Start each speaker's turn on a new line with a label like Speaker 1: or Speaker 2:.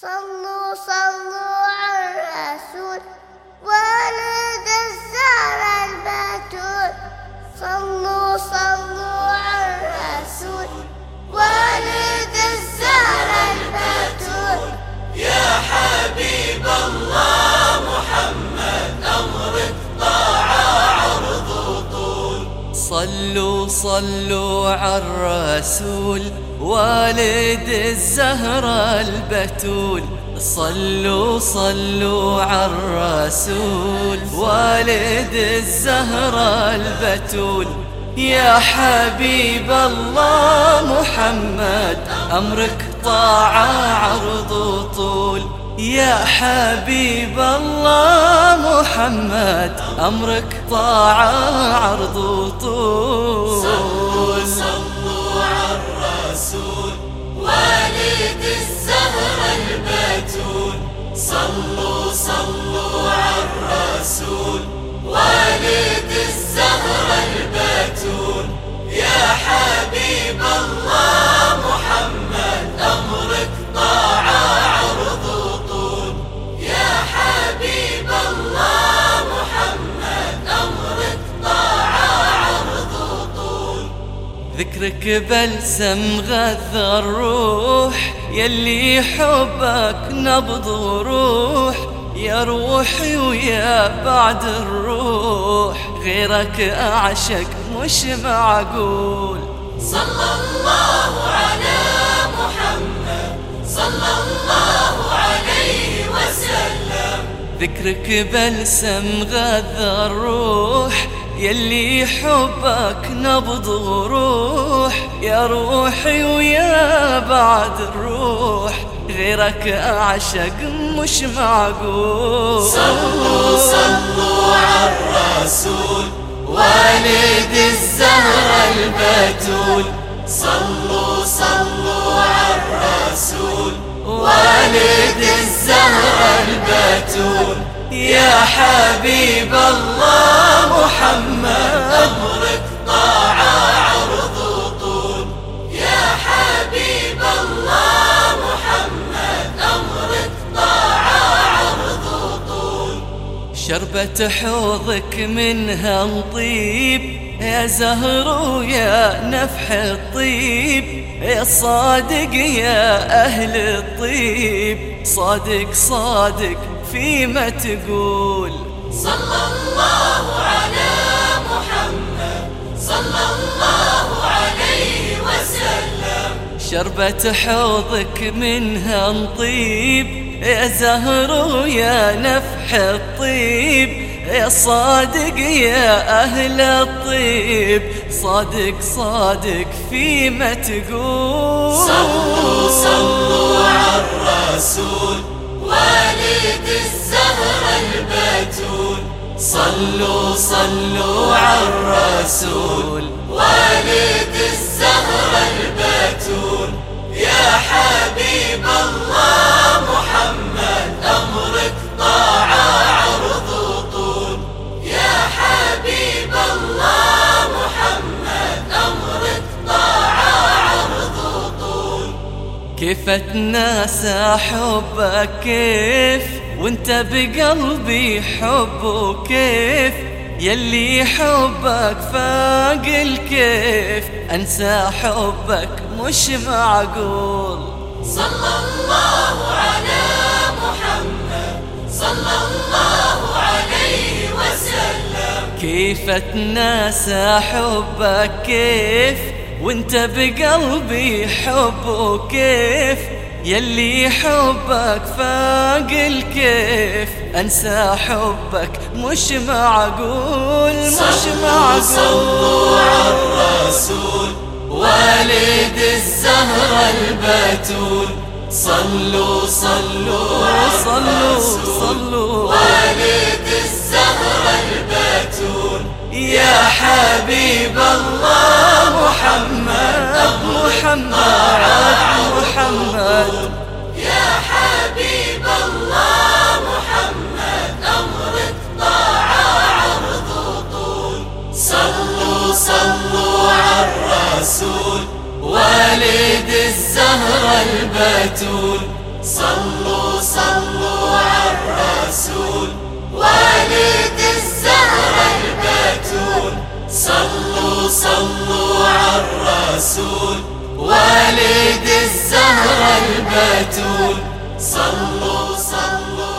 Speaker 1: صلوا صلوا على الرسول. ولد الزهر البتول. صلوا صلوا
Speaker 2: صلوا صلوا على الرسول. والد الزهرة البتول. صلوا صلوا على الرسول. والد الزهرة البتول. يا حبيب الله محمد أمرك طاعة عرض طول يا حبيب الله محمد أمرك طاعة عرض طول ذكرك بلسم غذى الروح يلي حبك نبض روح يا روحي ويا بعد الروح غيرك أعشق مش معقول
Speaker 3: صلى الله على محمد صلى الله عليه وسلم.
Speaker 2: ذكرك بلسم غذى الروح يلي حبك نبض روح يا روحي ويا بعد الروح. غيرك أعشق مش معقول.
Speaker 3: صلوا صلوا على الرسول والد الزهر البتول. صلوا صلوا على الرسول والد الزهر البتول. يا حبيب الله. محمد أمرك طاعة عرض طول يا حبيب الله محمد أمرك طاعة عرض طول
Speaker 2: شربة حوضك منها نطيب يا زهر ويا نفح الطيب يا صادق يا أهل الطيب. صادق صادق فيما تقول.
Speaker 3: صلى الله محمد صلى الله عليه وسلم.
Speaker 2: شربة حوضك منها نطيب. يا زهر ويا نفح الطيب. يا صادق يا أهل الطيب. صادق صادق فيما تقول.
Speaker 3: صلوا صلوا على الرسول. والد الزهر البتول. صلوا صلوا على الرسول. والد الزهر البتول. يا حبيب الله محمد أمرك طاعة عرض طول. يا حبيب الله محمد أمرك طاعة عرض طول.
Speaker 2: كيف اتناسى حبك كيف وانت بقلبي حب كيف يلي حبك فاق الكيف. انسى حبك مش معقول.
Speaker 3: صلى الله على محمد صلى الله عليه وسلم.
Speaker 2: كيف اتناسى حبك كيف وانت بقلبي حب كيف يلي حبك فاق الكيف أنسى حبك مش معقول مش
Speaker 3: صلوا صلوا على
Speaker 2: معقول
Speaker 3: الرسول والد الزهر البتول. صلوا صلوا
Speaker 2: صلوا
Speaker 3: الرسول
Speaker 2: صلوا.
Speaker 3: والد الزهر البتول. يا حبيب الله محمد
Speaker 2: محمد.
Speaker 3: يا حبيب الله محمد أمرك طاعة عرض طول. صلوا صلوا على الرسول والد الزهر البتول.
Speaker 2: صلوا صلوا على الرسول والد الزهرة البتول. صلوا صلوا على الرسول والد الزهرة البتول. صلوا صلوا.